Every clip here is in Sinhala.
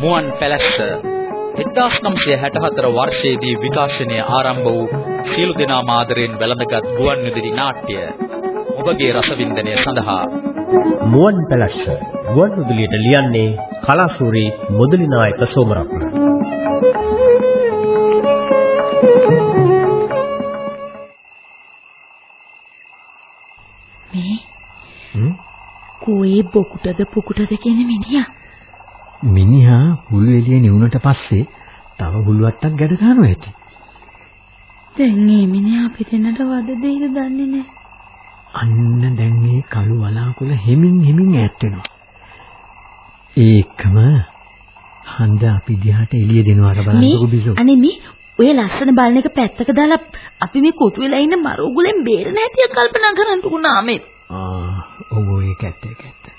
මුවන් පැලැස්ස 1964 වර්ෂයේදී විකාශනය ආරම්භ වූ සියලු දෙනා මාදරෙන් වැළඳගත් ගුවන් විදුලි නාට්‍ය ඔබගේ රසවින්දනය සඳහා. මුවන් පැලැස්ස ගුවන් විදුලියට ලියන්නේ කලාසූරි මුදලි නායක සෝමරත්න. මේ කෝයේ බොකුටද පුකුටද කියන මිනිහා මිනිහා හුළු එළිය නිවුනට පස්සේ තව හුළුවත්තක් ගැඩ ගන්නවා ඇති. දැන් මේ මිනිහා පිටිනට වද දෙයිද දන්නේ නැහැ. අන්න දැන් මේ කළු වලාකුළ හිමින් හිමින් ඈත් වෙනවා. ඒකම හන්ද අපි දිහාට එළිය දෙනවාට බලන්නකො බිසෝ. අනේ මේ ඔය ලස්සන බලන එක පැත්තක දාලා අපි මේ කොටු වෙලා ඉන්න මරෝගුලෙන් බේරෙන හැටි කල්පනා කරන්නකෝ නාමේ. ආ ඔව් ඒක ඇත්ත ඒක ඇත්ත.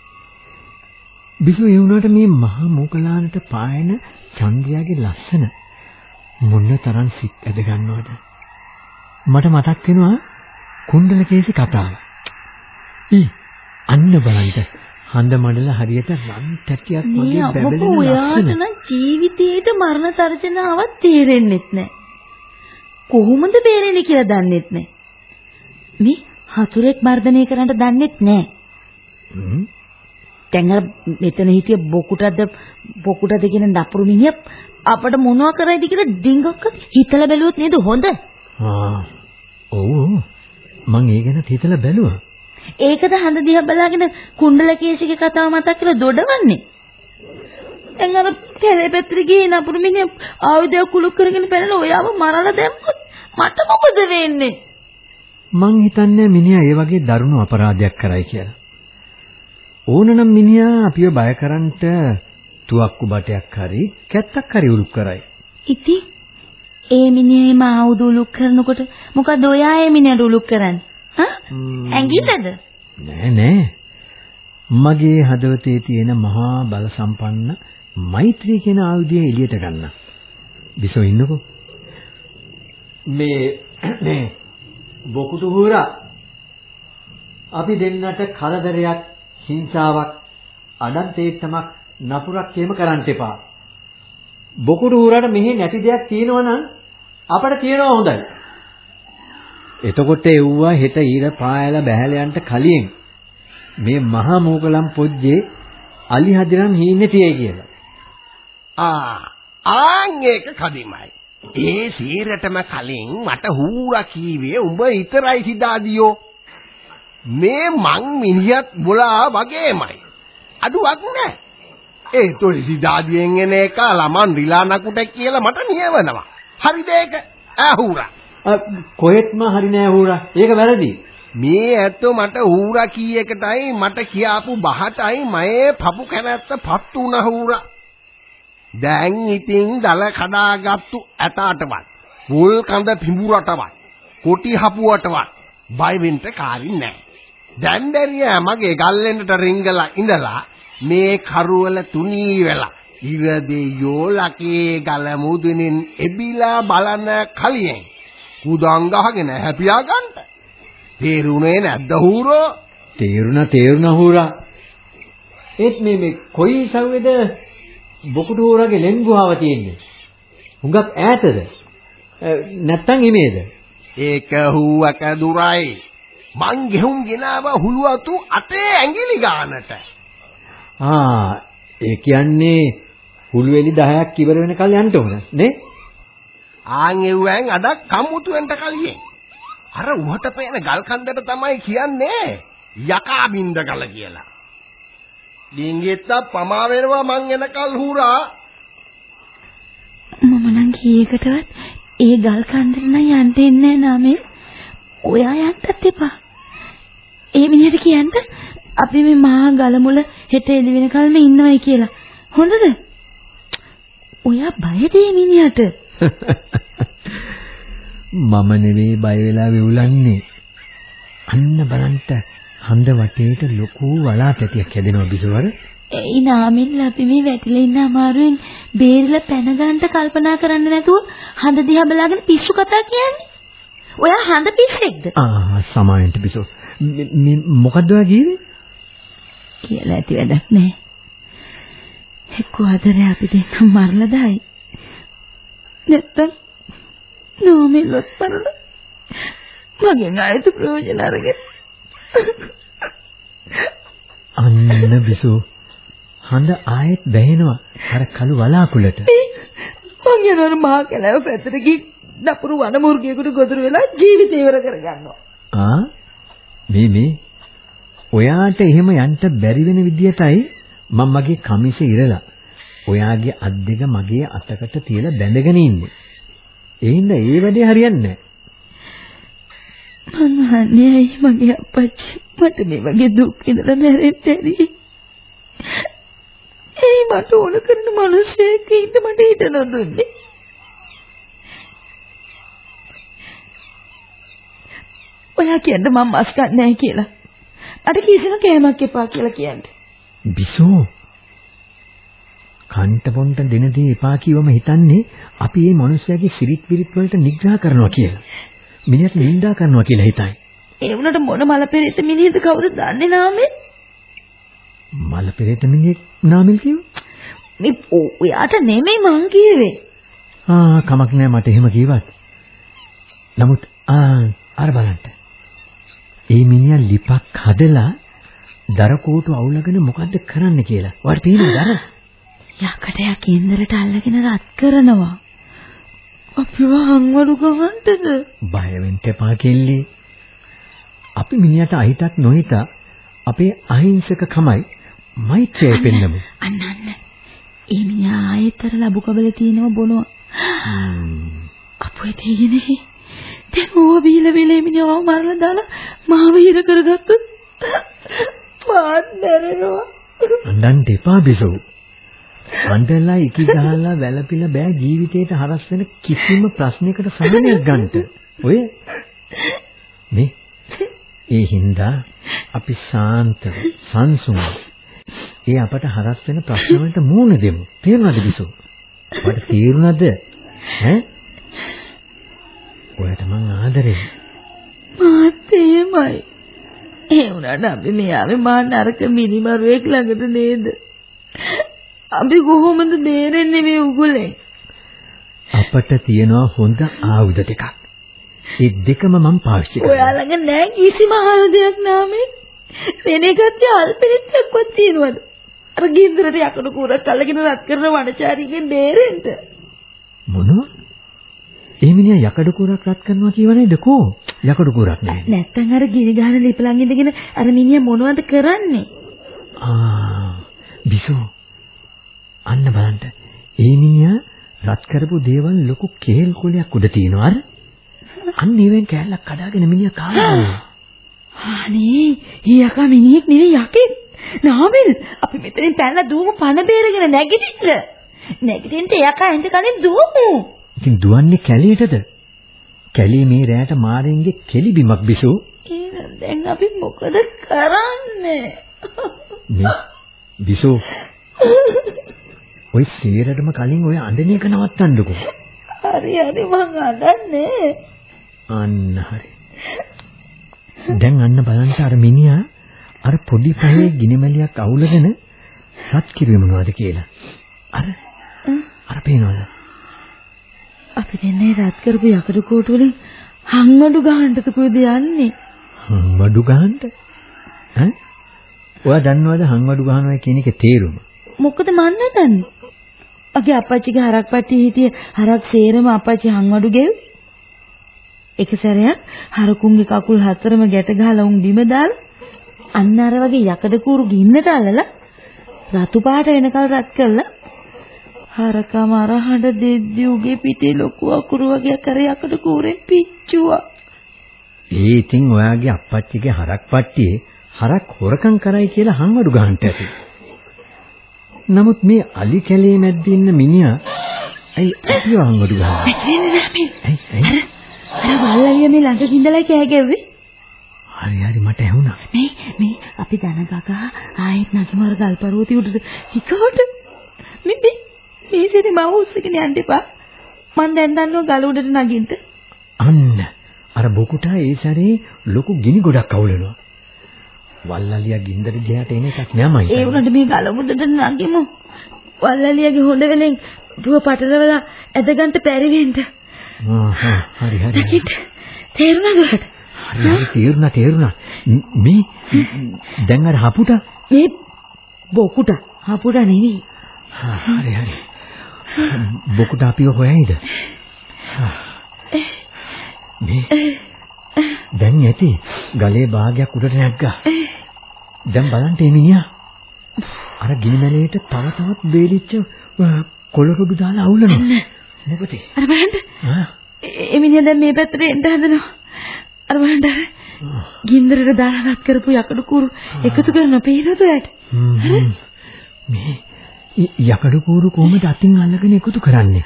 බිසෝ ඒ වුණාට මේ මහා මොකලානට පායන චන්ද්‍රයාගේ ලස්සන මොන තරම් සිත් ඇද ගන්නවද? මට මතක් වෙනවා කුණ්ඩලකේසි කතාව. ඊ අන්න බලන්න හඳ මඩල හරියට රන් තැටියක් වගේ බැබලෙන ලස්සන. ඔයාට නම් ජීවිතේට මරණ තර්ජනාවක් තේරෙන්නෙත් නැහැ. කොහොමද බේරෙන්නේ කියලා දන්නෙත් නැහැ. මේ හතුරෙක් මර්ධනය කරන්න දන්නෙත් නැහැ. දැන් අර මෙතන හිටිය බොකුටද බොකුටද කියන නපුරු මිනිහ අපට මොනවා කරයිද කියලා ඩිංගක්ක හිතලා බැලුවොත් නේද හොඳ? ආ ඔව් මං ඒ ගැන හිතලා බැලුවා. ඒකද හඳ දිහා බලාගෙන කුණ්ඩලකේශිගේ කතාව මතක් කරලා දොඩවන්නේ. දැන් අර පෙරේ පැත්තට ගියේ නපුරු මිනිහ ආයුධය කුලුක් කරගෙන පැනලා ඔයාව මරලා දැම්මොත් මට මොකද වෙන්නේ? මං හිතන්නේ මිනිහා ඒ වගේ දරුණු අපරාධයක් කරයි කියලා. ඕනනම් මිනිහා අපිව බය කරන්නට තුවක්කු බටයක් හරි කැත්තක් හරි උරුක් කරයි. ඉතින් ඒ මිනිහේම ආයුධ උලුක් කරනකොට මොකද ඔයා ඒ මිනිහට උලුක් කරන්නේ? හා? ඇඟිල්ලද? නෑ නෑ. මගේ හදවතේ තියෙන මහා බල සම්පන්න මෛත්‍රී කියන ආයුධය එළියට ගන්න. විසෝ ඉන්නකෝ. මේ මේ බොකුතු හුරා අපි දෙන්නට කරදරයක් හිංසාවක් අඩන්තේට්ටමක් නපුරක් එහෙම කරන්න එපා. බොකුඩු හුරාට මෙහි නැති දෙයක් තියෙනවා නම් අපට කියනවා හොඳයි. එතකොට එව්වා හෙට ඊර පායලා බැහැලයන්ට කලින් මේ මහා මෝගලම් පොජ්ජේ අලි හදිරන් හීනේ තියයි කියලා. ආ ආන් ඒක කදිමයි. ඒ සීරටම කලින් මට හූරා කීවේ උඹ ඉතරයි සිතාදියෝ. මේ මං මිනිහත් බොලා වගේමයි. අඩුවක් නැහැ. ඒ තොයි සිතාදියෙන් එන එක ළමන් රිලා නකුට කියලා මට නියවනවා. හරිද ඒක? ආහුරා. කොහෙත්ම හරි නෑ හූරා. ඒක වැරදි. මේ ඇත්තෝ මට හූරා කී එකටයි මට කියාපු බහටයි මයේ පපු කැනැත්ත පත්තු වුණ හූරා. දැන් ඉතින් දල කඩාගත්තු ඇතාටවත් පුල් කඳ පිඹුරටවත් කොටි හපුවටවත් බය වෙන්න කාරින් නැහැ. දැන් දැරියා මගේ ගල්ලෙන්ට රිංගලා ඉඳලා මේ කරුවල තුනී වෙලා ඉර දෙයෝ ලකේ ගල මුදුනින් එබිලා බලන කලියෙන් කුදං ගහගෙන හැපියා ගන්න. තේරුනේ නැද්ද හූරෝ? තේරුණා තේරුණා හූරා. ඒත් මේ මේ කොයි සව්වේද බොකුඩු හූරාගේ ලෙන්ගුහාව තියෙන්නේ? හුඟක් ඈතද? නැත්තම් ඉමේද? ඒක හුවක දුරයි. මං ගෙහුම් ගෙනාව හුලුවතු අතේ ඇඟිලි ගන්නට. ආ ඒ කියන්නේ හුළු එලි 10ක් ඉවර වෙනකල් යන්න ඕන නේ? ආන් එව්වෙන් අඩක් කම්මුතු වෙන්න කලියෙන්. අර උහට පේන ගල් කන්දට තමයි කියන්නේ යකා බින්ද ගල කියලා. ඩිංගෙත්ත පමා වෙනවා මං එනකල් හුරා. මම නම් කීයකටවත් ඒ ගල් කන්දට නම් යන්න දෙන්නේ නැහැ ඔයා යන්නත් එපා. ඒ මිනිහට කියන්න අපි මේ මහා ගල මුල හෙට එළි වෙනකල්ම ඉන්නවයි කියලා. හොඳද? ඔයා බයද මේ මිනිහට? මම නෙවෙයි බය වෙලා වෙවුලන්නේ. අන්න බලන්න හඳ වටේට ලොකු වලාපැටියක් හැදෙනවා බිසවර. ඒ නාමින් අපි මේ වැටිලා ඉන්න අමාරුවෙන් බේරිලා පැන ගන්නට කල්පනා කරන්න නැතුව හඳ දිහා බලාගෙන පිස්සු කතා කියන්නේ. ඔයා හඳ පිස්සෙක්ද? ආ සමායෙන්ට බිසෝ. මේ මොකද්ද ඔයා කියන්නේ? කියලා ඇති වැඩක් නැහැ. එක්ක ආදරේ අපි දෙන්නම මරලා දායි. නැත්තම් නෝමිලොත් මරලා මගෙන් ආයත ප්‍රයෝජන අරගෙන අන්න බිසෝ හඳ ආයෙත් වැහෙනවා අර කළු වලාකුළට. මං යනවා මහා කැලෑව පැත්තට ගිහින් දපුරු වනමුර්ගියෙකුට ගොදුරු වෙලා ජීවිතය ඉවර කරගන්නවා. ආ මේ මේ ඔයාට එහෙම යන්න බැරි වෙන විදියටයි මම මගේ කමිස ඉරලා ඔයාගේ අත් දෙක මගේ අතකට තියලා බැඳගෙන ඉන්නේ. ඒ හින්දා ඒ වැඩේ හරියන්නේ මං අහන්නේ ඇයි මගේ අප්පච්චි මට මේ වගේ දුක් විඳලා මැරෙන්න ඇරි. ඒ මට ඕන කරන මිනිස්සෙක් ඉන්න මට හිත නොදුන්නේ. ඔයා කියන්න මම මස් ගන්න කියලා. අර කිසිම කෑමක් එපා කියලා කියන්න. බිසෝ කන්ට පොන්ට දෙන දේ එපා කිවම හිතන්නේ අපි මේ මිනිස්යාගේ සිරිත් විරිත් වලට නිග්‍රහ කරනවා කියලා. මිනිහට නිඳා කරනවා කියලා හිතයි. ඒ වුණාට මොන මල පෙරේත මිනිහද කවුද දන්නේ නාමේ? මල පෙරේත මිනිහෙක් නාමල් කිව්ව? මේ ඔයාට නෙමෙයි මං කිව්වේ. ආ කමක් නෑ මට එහෙම කිව්වත්. නමුත් ආ අර බලන්න. ඒ මිනිහා ලිපක් හදලා දරකෝටු අවුලගෙන මොකද්ද කරන්න කියලා. ඔයාලට පේනවද අර? යකඩයක් ඉන්දරට අල්ලගෙන රත් කරනවා. අපිව හංවඩු ගවන්නද? බය වෙන්න එපා කෙල්ලේ. අපි මිනිහට අහිතක් නොහිතා අපේ අහිංසක කමයි මෛත්‍රිය පෙන්නමු. අන්න අන්න. ඒ මිනිහා ආයෙතර ලැබු කබල තියෙනව බොනවා. අපෝ තේිනේ. දැන් ඕව බීලා බීලා මිනිහව මරලා දාලා මාව හිර කරගත්තොත් මාත් දැරෙනවා. අඬන්න එපා බිසෝ. අඬලා ඉකි ගහලා වැළපිලා බෑ ජීවිතේට හරස් වෙන කිසිම ප්‍රශ්නයකට සමනයක් ගන්නට. ඔය මේ ඒ හින්දා අපි සාන්තව සංසුන්ව ඒ අපට හරස් වෙන ප්‍රශ්න වලට මූණ දෙමු. තේරුණාද බිසෝ? ඔයාලට තේරුණාද? ඈ? ඔයාට මං ආදරේ. මාත් එහෙමයි. ඒ වුණාට අපි මේ ආවේ මා නරක මිනිමරුවෙක් ළඟට නේද? අපි කොහොමද බේරෙන්නේ මේ උගුලෙන්? අපට තියනවා හොඳ ආයුධ දෙකක්. ඒ දෙකම මම පාවිච්චි කරනවා. ඔයා ළඟ නැහැ කිසිම ආයුධයක් නාමේ. වෙන එකක් අල්පෙනිත්ක්වත් තියනවද? අර ගින්දරට යකඩ කූරක් අල්ලගෙන රත් කරන වනචාරීගෙන් බේරෙන්න. මොනවා? ඒ මිනිහා යකඩ කූරක් රත් කරනවා කියව නේද කෝ? යකඩ කූරක් නෑ. නැත්තම් අර ගිනි ගහන ලිපලන් ඉඳගෙන අර මිනිහා මොනවද කරන්නේ? ආ බිසෝ අන්න බලන්න. ඒ මිනිහා රත් කරපු දේවල් ලොකු කේල් කොලයක් උඩ තියෙනවා අර. අන්න ඒවෙන් කෑල්ලක් කඩාගෙන මිනිහා කාලා. අනේ ඊයකා මිනිහෙක් නෙවෙයි යකෙක්. නාමල් අපි මෙතනින් පැනලා දුවමු පණ බේරගෙන නැගිටින්න. නැගිටින්න යකා එන්න කලින් දුවමු. ඉතින් දුවන්නේ කැලේටද? කැලේ මේ රැයට මාරෙන්ගේ කෙලි බිමක් බිසෝ. දැන් අපි මොකද කරන්නේ? මේ බිසෝ ඔය සේරටම කලින් ඔය අඬන එක නවත්තන්නකෝ. හරි හරි මං අඬන්නේ. අන්න හරි. දැන් අන්න බලන්න අර මිනිහා අර පොඩි පහේ ගිනිමැලියක් අවුලගෙන රත් කිරුවේ මොනවද කියලා. අර අර පේනවද? අපි දෙන්නේ රත් කරපු යකඩ කෝටු වලින් හංවඩු ගහන්නද කොහෙද යන්නේ? හංවඩු ගහන්න? ඈ? ඔයා දන්නවද හංවඩු ගහනවා කියන එකේ තේරුම? මොකද මන් නදන්නේ? අගේ අපච්චිගේ හරක් පට්ටිය හිටිය හරක් සේරම අපච්චි හංවඩු ගෙව්වේ. එක සැරයක් හරකුන්ගේ කකුල් හතරම ගැට ගහලා උන් බිම දාලා අන්න අර වගේ යකඩ කූරු ගින්නට අල්ලලා රතු පාට වෙනකල් රත් කළා හරකම අරහඬ දෙද්දි උගේ පිටේ ලොකු අකුරු වගේ කර යකඩ කූරෙන් පිච්චුවා. ඒ ඉතින් ඔයාගේ අප්පච්චිගේ හරක් පට්ටියේ හරක් හොරකම් කරයි කියලා හංවඩු ගන්නට ඇති. නමුත් මේ අලි කැලේ මැද්දේ ඉන්න මිනිහා ඇයි අපිව හංවඩු ගහන්නේ? ඇයි ඇයි? අර බල්ලයිය මේ ළඟ ඉඳලා කෑ ගැව්වේ. හරි හරි මට ඇහුණා. මේ මේ අපි දන ගගා ආයෙත් නගිමර ගල්පරුවති උඩට හිකවට මේ මේ මේ සෙදි මව උස්සගෙන යන්න එපා. මං දැන් දන්නවා ගල උඩට නගින්න. අන්න අර බොකුටා ඒ සැරේ ලොකු ගිනි ගොඩක් අවුලනවා. වල්ලාලියා ගින්දර දිහාට එන එකක් නෑමයි. ඒ වුණාට මේ ගල උඩට නගිමු. වල්ලලියගේ හොඬ වෙලෙන් දුව පටලවලා ඇදගන්න පැරි වෙන්න. හරි හරි. තේරුණාද ඔයාලට? හරි තේරුණා තේරුණා. මේ දැන් අර හපුට මේ බොකුට හපුට නෙවෙයි. හරි හරි. බොකුට අපිව හොයයිද? මේ දැන් ඇති ගලේ භාගයක් උඩට නැග්ගා. දැන් බලන්න මේ මිනිහා අර ගිනිමැලේට තව තවත් බේලිච්ච කොළරොඩු දාලා අවුලනවා. මොකද? අර බලන්න. ඒ මිනිහා දැන් මේ පැත්තට එන්න හදනවා. අර බලන්න අර ගින්දරට දාලා කරපු යකඩ කුරු එකතු කරන පේනද ඔයාලට? හ්ම්. මේ යකඩ කූරු කොහොමද අතින් අල්ලගෙන එකතු කරන්නේ?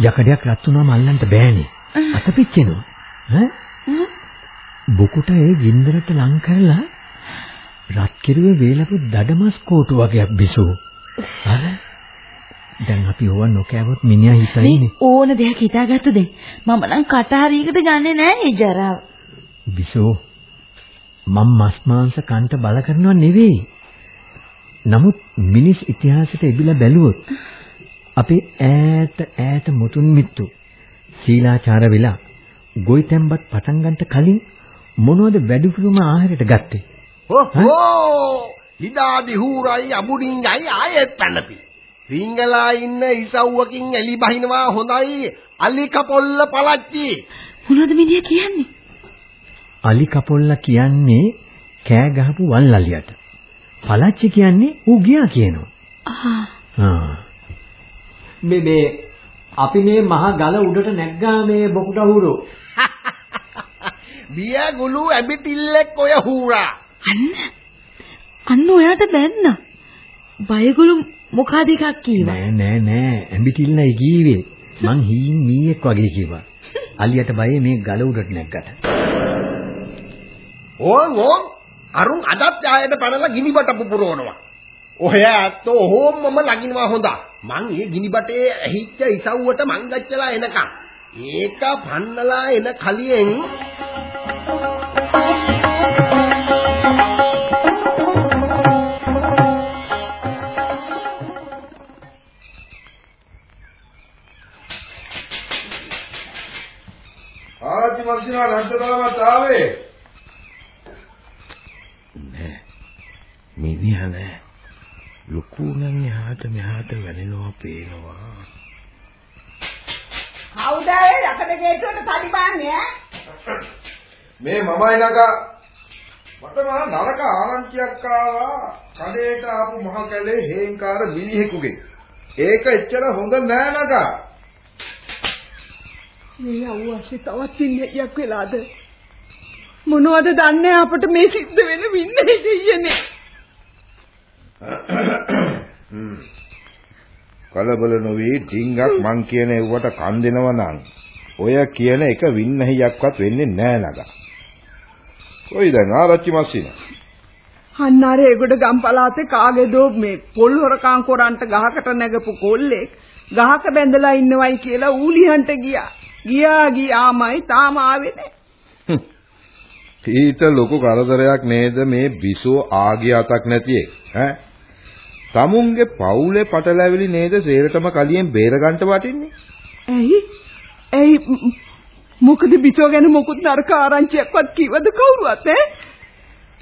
යකඩයක් රත් වුණාම අල්ලන්න බෑනේ. අත පිච්චෙනවා. ඈ? බුකුට ඒ ගින්දරට ලං කරලා රත් කිරුවේ වේලපු දඩමස් කෝටු වගේක් බිසෝ. අර දැන් අපි ඕව නොකෑවොත් මිනිහා හිතයිනේ. මේ ඕන දෙයක් හිතාගත්තු දෙ. මම නම් කට හරියකට ගන්නෙ නෑ මේ ජරාව. බිසෝ මම මස් මාංශ කන්ට බල කරනව නෙවෙයි. නමුත් මිනිස් ඉතිහාසයට එබිලා බැලුවොත් අපේ ඈත ඈත මුතුන් මිත්තු සීලාචාර වෙලා ගොවිතැන්පත් පටන් ගන්නට කලින් මොනවද වැඩිපුරම ආහාරයට ගත්තේ? ඔහෝ හිදාදි හූරයි අබුඩින්ගයි ආයෙත් පැනපි. සිංගලා ඉන්න ඉසව්වකින් එලි බහිනවා හොඳයි අලි කපොල්ල පළච්චි. මොනවද මිනිහා කියන්නේ? අලි කපොල්ලා කියන්නේ කෑ ගහපු වල්ලලියට. පලච්චි කියන්නේ ඌ ගියා කියනවා. ආ ආ. මේ මේ අපි මේ මහ ගල උඩට නැග්ගා මේ බොකුට හුරෝ. බිය ගුළු ඇබිටිල්ලෙක් ඔය හූරා. අන්න අන්න ඔයාට බැන්න. බයගුළු මොකද එකක් කීවා. නෑ නෑ නෑ ඇඹිටිල්ලයි කීවේ. මං හීන් මීයක් වගේ කිව්වා. අලියට බයේ මේ ගල උඩට නැග්ගට. ඕන් ඕන් අරුන් අදත් ආයෙත් පැනලා ගිනිබට පුපුරවනවා. ඔය ඇත්තෝ ඔහොමම ලගිනවා හොඳා. මං ඒ ගිනිබටේ ඇහිච්ච ඉසව්වට මං ගච්චලා එනකම්. ඒක පන්නලා එන කලියෙන් ආරච්චි මන්සිනා රන්තරාමත් ආවේ නෑ මිනිහා නෑ. ලොකු නම් එහාට මෙහාට වැනෙනවා පේනවා. කවුද ඒ යකඩ ගේට්ටුවට තඩි බාන්නේ ඈ? මේ මමයි නගා මට මහා නරක ආරංචියක් ආවා. කඩේට ආපු මහ කැලේ හේන්කාර මිනිහෙකුගෙන් ඒක එච්චර හොඳ නෑ නගා මේ අවශ්‍ය තවත් ඉන්නේයක් වෙලාද? මොනවද දන්නේ? අපට මේ සිද්ධ වෙන වින්නේ දෙයනේ. කලබල නොවි ඩිංගක් මං කියන එව්වට කන් දෙනව නම් ඔය කියන එක වින්නහියක්වත් වෙන්නේ නෑ නගා. කොයි දැන් ආරච්චි මස්සිනා? අන්න අර ඒගොඩ ගම් පළාතේ කාගේදෝ මේ පොල් හොරකම් කරන්ට ගහකට නැගපු කොල්ලෙක් ගහක බැඳලා ඉන්නවයි කියලා ඌලිහන්ට ගියා. ගියා ගියාමයි තාම ආවේ නැහැ. ඊට ලොකු කරදරයක් නේද මේ බිසෝ ආගිය අතක් නැති එක ඈ තමුන්ගේ පවුලේ පටලැවිලි නේද සේරටම කලියෙන් බේරගන්න වටින්නේ ඇයි? ඇයි මොකද බිසෝ ගැන මොකුත් නරක ආරංචියක්වත් කිව්වද කවුරුවත් ඈ?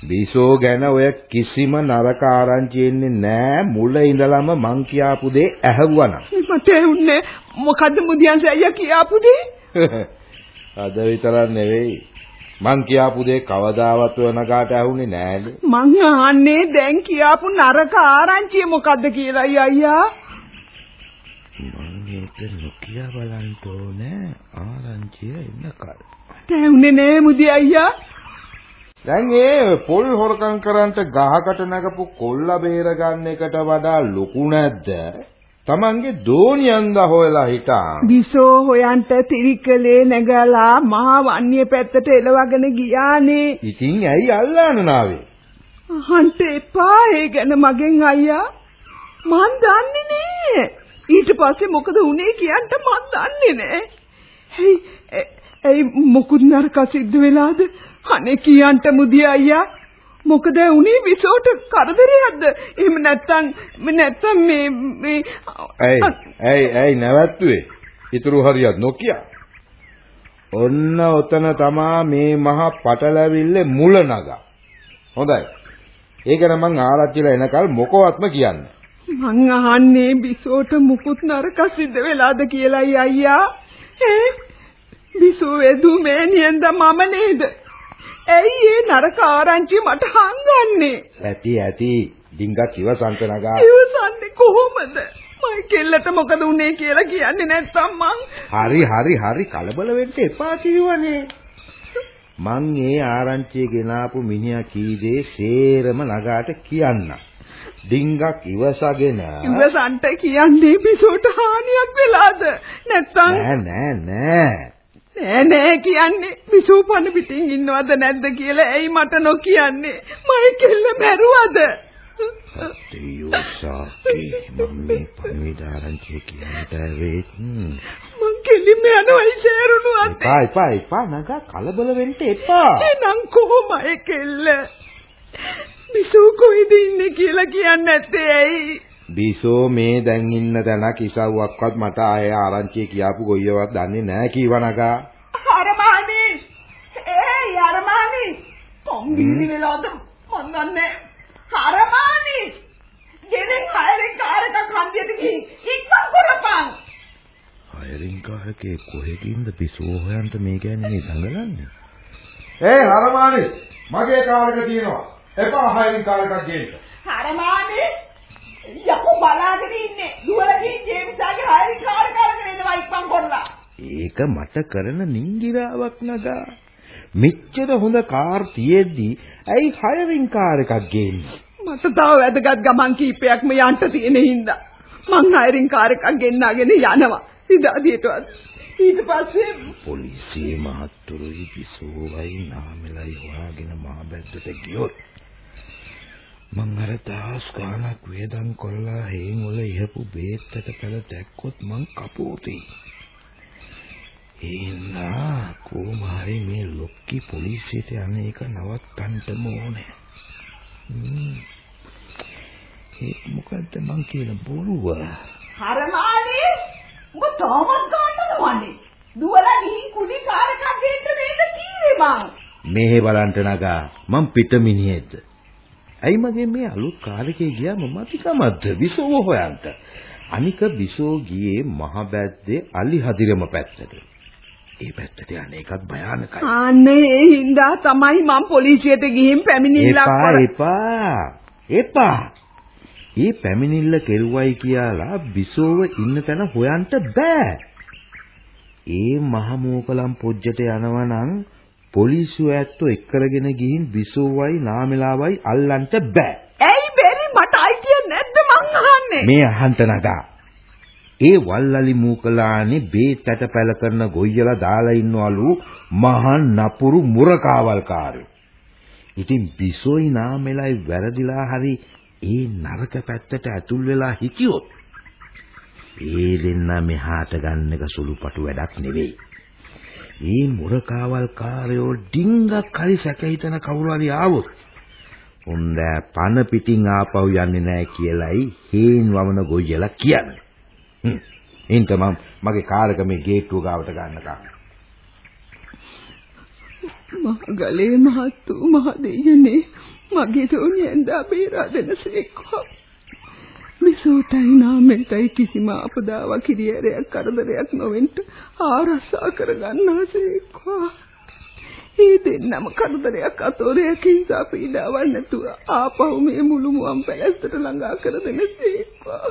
බිසෝ ගැන ඔය කිසිම නරක ආරංචි එන්නේ නෑ මුල ඉඳලම මං කියාපු දේ ඇහුවනම් මට උන්නේ මොකද්ද මුදියන්ස අයියා කියාපු දේ? අද විතරක් නෙවෙයි මං කියාපු දේ කවදාවත් නගාට ඇහුනේ නෑනේ මං අහන්නේ දැන් කියාපු නරක ආරංචිය මොකද්ද කියලායි අයියා. මම ඒක නොකිය බලන්න ඕනේ ආරංචිය එන්නකල් තැවුනේ නෑ මුදි අයියා. දැන් ඒ පොල් හොරකම් කරන්ට ගහකට නැගපු කොල්ලා බේරගන්න එකට වඩා ලොකු නැද්ද? Tamange දෝනියන්ද හොයලා හිටා. බිසෝ හොයන්ට තිරිකලේ නැගලා මහා වන්‍ය පැත්තට එලවගෙන ගියානේ. ඉතින් ඇයි අල්ලාන නාවේ? අහන්ට එපා ඒ ගැන මගෙන් අයියා. මන් දන්නේ නෑ. ඊට පස්සේ මොකද වුනේ කියන්න මන් දන්නේ නෑ. හේ ඒ මොකුත් නරක සිද්ධ වෙලාද? අනේ කියන්න මුදි අයියා. මොකද උනේ විසෝට කරදරයක්ද? එහෙම නැත්තම් නැත්තම් මේ මේ ඇයි ඇයි ඇයි නැවැත්තුවේ? ඊතුරු හරියක් නොකිය. ඔන්න ඔතන තමා මේ මහ පටලැවිල්ලේ මුල නගා. හොඳයි. ඒක නම් මං ආරච්චිලා එනකල් මොකවත්ම කියන්නේ. මං අහන්නේ බිසෝට මුකුත් නරක සිද්ධ වෙලාද කියලායි අයියා. ඈ බිසෝ එදු මෑණියෙන්ද මම නේද? ඇයි ඒ නරක ආරංචි මට හංගන්නේ? ඇති ඇති. ඩිංගක් ඉවසන්ත නගා. ඉවසන්නේ කොහොමද? මයි කෙල්ලට මොකද උනේ කියලා කියන්නේ නැත්තම් මං හරි හරි හරි කලබල වෙන්න එපා කිව්වනේ. මං ඒ ආරංචිය ගෙනාපු මිනිහා කී දේ සේරම නගාට කියන්න. ඩිංගක් ඉවසගෙන ඉවසන්ට කියන්නේ බිසෝට හානියක් වෙලාද? නැත්තම් නෑ නෑ නෑ. නෑ නෑ කියන්නේ බිසෝ පණ පිටින් ඉන්නවද නැද්ද කියලා ඇයි මට නොකියන්නේ? මයි කෙල්ල මැරුවද? අතේ සාකේ මම මේ පණිවිඩ ආරංචිය කියන්නට ඇවිත් මං කෙලින්ම යනවා ඉසේරුණු අතේ. එපා එපා එපා නගා කලබල වෙන්න එපා. එනම් කොහොමයි කෙල්ල? බිසෝ කොහෙද ඉන්නේ කියලා කියන්නේ නැත්තේ ඇයි? බිසෝ මේ දැන් ඉන්න තැනක් ඉසව්වක්වත් මට ආයේ ආරංචිය කියාපු ගොයියවත් දන්නේ නැහැ කීවා නගා. හරමානි ඒ හරමානි කොම්බිනි වෙලාද මන් දන්නේ හරමානි ගෙලින් හයරින් කාරක කන්දියට ගිහින් ඉක්මන් කරපන්! හයරින් කාරකේ කොහෙකින්ද පිසෝ හොයන්ට මේ කියන්නේ මේ දඟලන්නේ? ඒ හරමානි මගේ කාලෙක තියෙනවා. එපා හයින් කාලෙකක් ගේන්න. හරමානි යකෝ බලාගෙන ඉන්නේ. දුවලා ගිහින් ජේම්ස්ගේ හයරින් කාරක අරගෙන එනවා ඉක්මන් කරලා. ඒක මට කරන නිංගිරාවක් නගා. මෙච්චර හොඳ කාර් තියෙද්දි ඇයි හයරින් කාර් එකක් ගේන්නේ? මට තව වැදගත් ගමන් කීපයක්ම යන්න තියෙන හින්දා. මං හයරින් කාර් එකක් ගෙන්නගෙන යනවා. ඉදාදියටවත් ඊට පස්සේ පොලිසිය මහත්තුරුයි පිසෝවයි නාමලයි හොයාගෙන මහ බැද්දට ගියොත් මං අර දහස් ගාණක් වේදම් කොල්ලා හේන් වල ඉහපු බේත්තට පෙළ දැක්කොත් මං කපෝතේ. ඒනා කොහොමhari මේ ලොක්කි පොලිසියට යන එක නවත්තන්න ඕනේ. ඒ මොකද්ද මං කියන බොරුව? හරමානි උඹ තාමත් ගන්නද වන්නේ? දුවලා ගිහින් කුලි කාර් එකක් ගෙන්න නේද කීවේ මං? මේ බලන්ට නගා. මං පිට මිනිහෙක්ද ඇයි මගේ මේ අලුත් කාර් එකේ ගියාම මතිකමද්ද විසෝව හොයන්ට. අනික විසෝ ගියේ මහ බැද්දේ අලි හදිරම පැත්තට. ඒ පැත්තට යන්නේ එකත් භයානකයි. අනේ ඒ හින්දා තමයි මං පොලිසියට ගිහින් පැමිණිල්ලක් කර එපා එපා. ඒ පැමිණිල්ල කෙරුවයි කියලා බිසෝව ඉන්න තැන හොයන්න බෑ. ඒ මහ මෝකලම් පොජ්ජට යනවා නම් පොලිසිය ඇත්තෝ එක්කරගෙන ගිහින් බිසෝවයි නාමලාවයි අල්ලන්න බෑ ඇයි බැරි මට අයිතිය නැද්ද මං අහන්නේ මේ අහන්ත නගා ඒ වල්ලලි මූකලානේ බේතට පැල කරන ගොයියලා දාලා ඉන්නවලු මහා නපුරු මුරකාවල්කාරයෝ. ඉතින් බිසෝයි නාමෙලයි වැරදිලා හරි ඒ නරක පැත්තට ඇතුල් වෙලා හිටියොත් ඒ දෙන්න මෙහාට ගන්න එක සුළුපටු වැඩක් නෙවෙයි. ඒ මුරකාවල්කාරයෝ ඩිංගක් හරි සැක හිතන කවුරු හරි ආවොත් හොඳ පන පිටින් ආපහු යන්නේ නැහැ කියලයි හේන් වවන ගොයියලා කියන්නේ. හ්ම්. එන්ට මම මගේ කාර් එක මේ ගේට්ටුව ගාවට ගන්නකම්. මහගලේ මහත්තු මහ දෙයනේ මගේ දෝනියෙන් බේරා දෙනසේක්වා මිසෝටයි නාමෙන්ටයි කිසිම අපදාවක් හිරියරයක් කරදරයක් නොවෙන්න ආරක්ෂා කරගන්නාසේක්වා ඒ දෙන්නම කරදරයක් අතෝරයකින් සපීඩාවක් නැතුව ආපහු මේ මුළු මුවන් පැලැස්තට ළඟා කර දෙනසේක්වා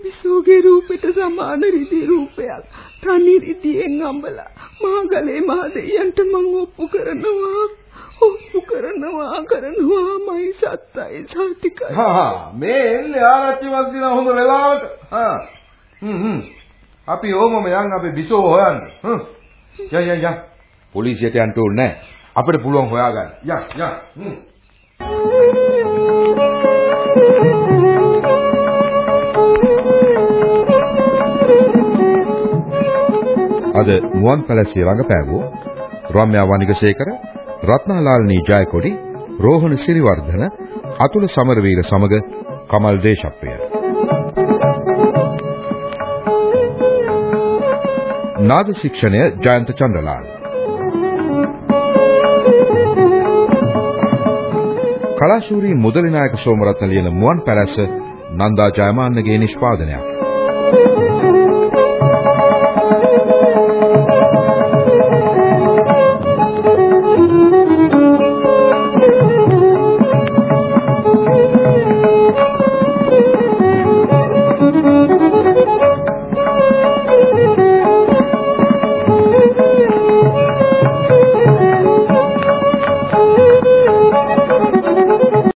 මිසෝගේ රූපෙට සමාන රිදි රූපයක් තනි රිදියෙන් අඹලා මහගලේ මහ දෙයයන්ට මං ඔප්පු කරනවා. ඔප්පු කරනවා කරනවා මයි සත්තයි සාතිකයි හා මේ එන්නේ ආරච්චි වස්දින හොඳ වෙලාවට. හා. හ්ම් හ්ම්. අපි ඕමම යන් අපේ බිසෝ හොයන්න. හ්ම්. යන් යන් යන් පොලිසියට යන්න ඕනේ නැහැ. අපිට පුළුවන් හොයාගන්න. යන් යන් හ්ම්. අද මුවන් පැලස්සේ රඟපෑවූ රම්‍යා වනිගසේකර රත්නාලාල්නී ජයකොඩි රෝහණ සිරිවර්ධන අතුල සමරවීර සමග කමල් දේශප්‍රිය. නාද ශික්ෂණය ජයන්ත චන්ද්‍රලාල්. කලාශූරී මුදලිනායක සෝමරත්න ලියන මුවන් පැලැස්ස නන්දා ජයමාන්නගේ නිෂ්පාදනයක්.